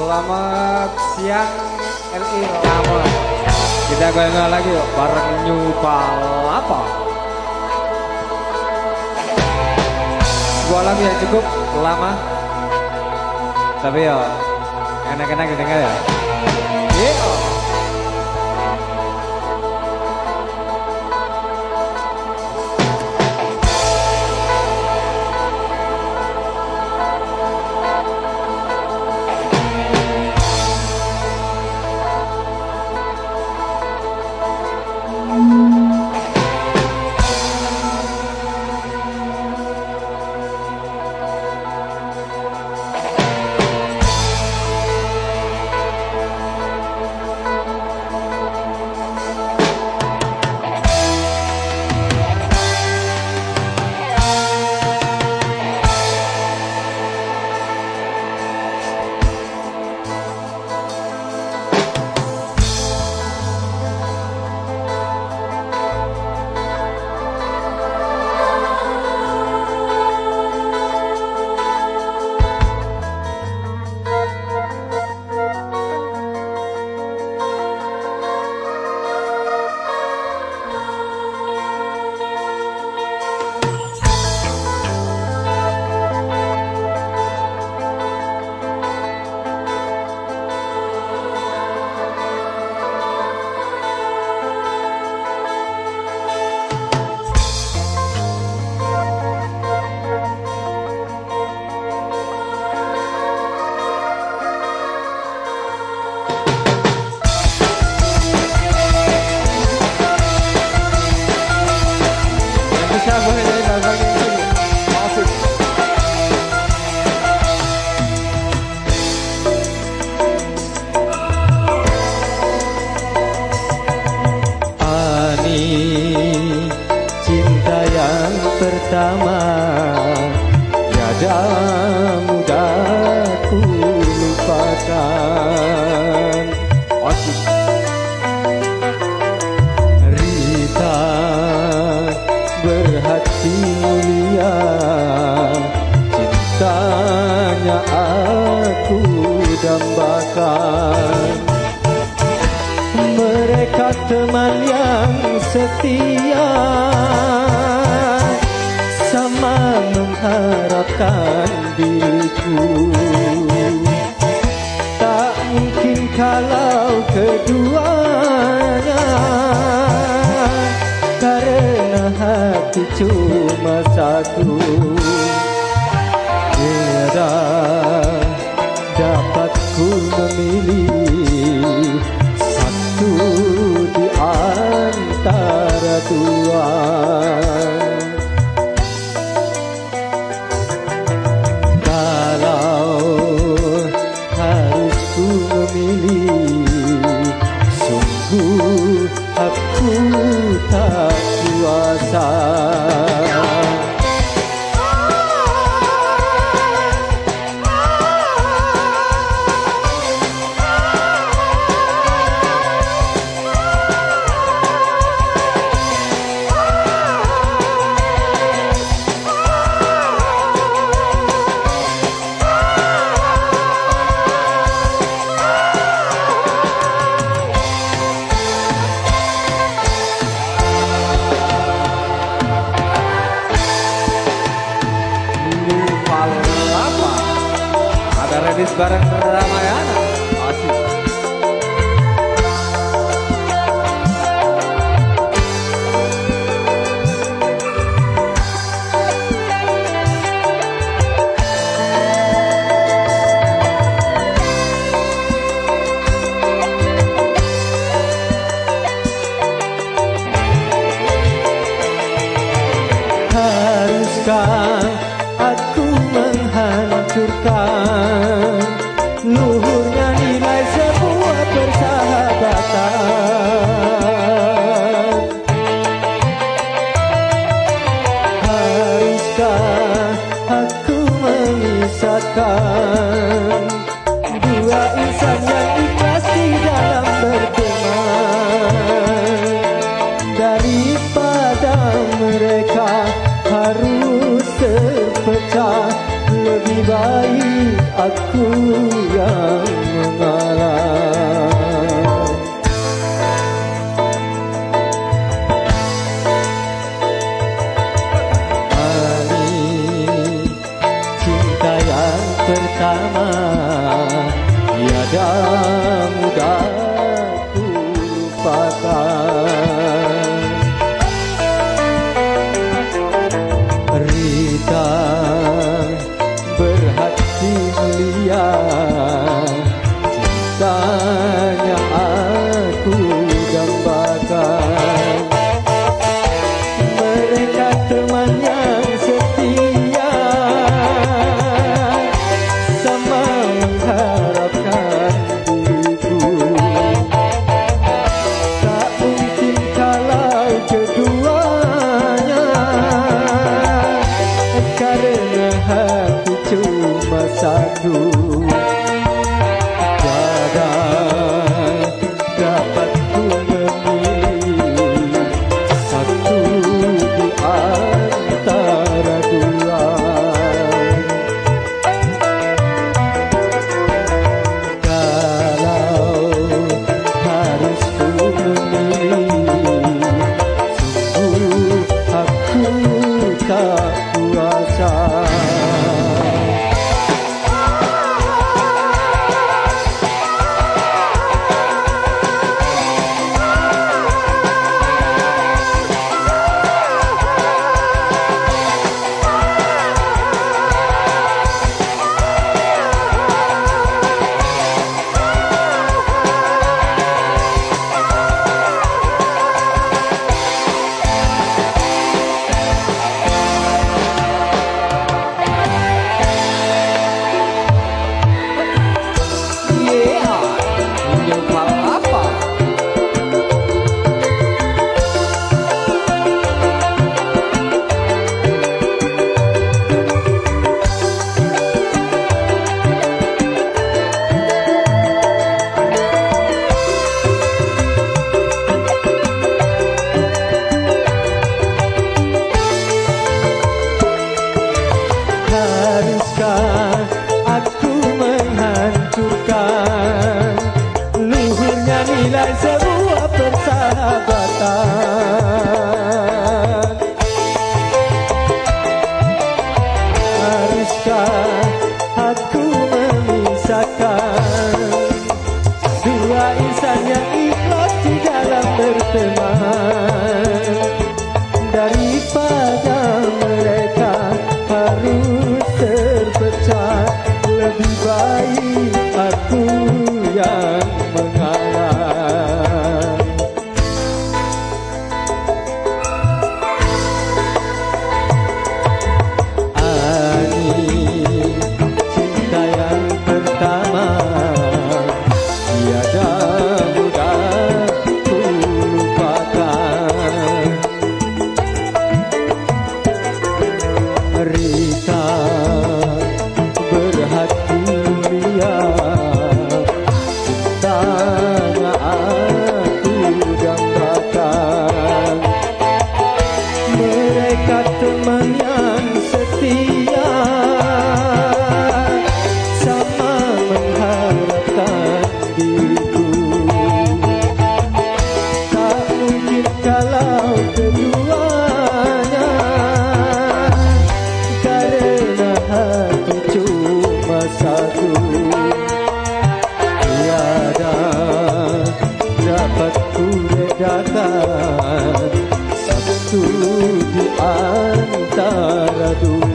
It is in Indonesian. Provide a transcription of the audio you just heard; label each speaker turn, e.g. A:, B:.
A: Selamat siang LI Lama. Kita goyang lagi yuk bareng New Palapa. Sebuah lagu yang cukup lama. Tapi ya enak-enak didengar ya.
B: Pertama Tiada mudah lupakan. Asik Rita berhati mulia. Cintanya aku dambakan. Mereka teman yang setia Tak mungkin kalau keduanya Karena hati cuma satu. Tiada dapat ku memilih
A: bareng Ramayana Asik.
B: Haruskah aku menghancurkan dua insan yang ikhlas di dalam berteman daripada mereka harus terpecah lebih baik aku yang yang mudah ku lupakan Rita berhati mulia. Cintanya aku gambar maju di antara dua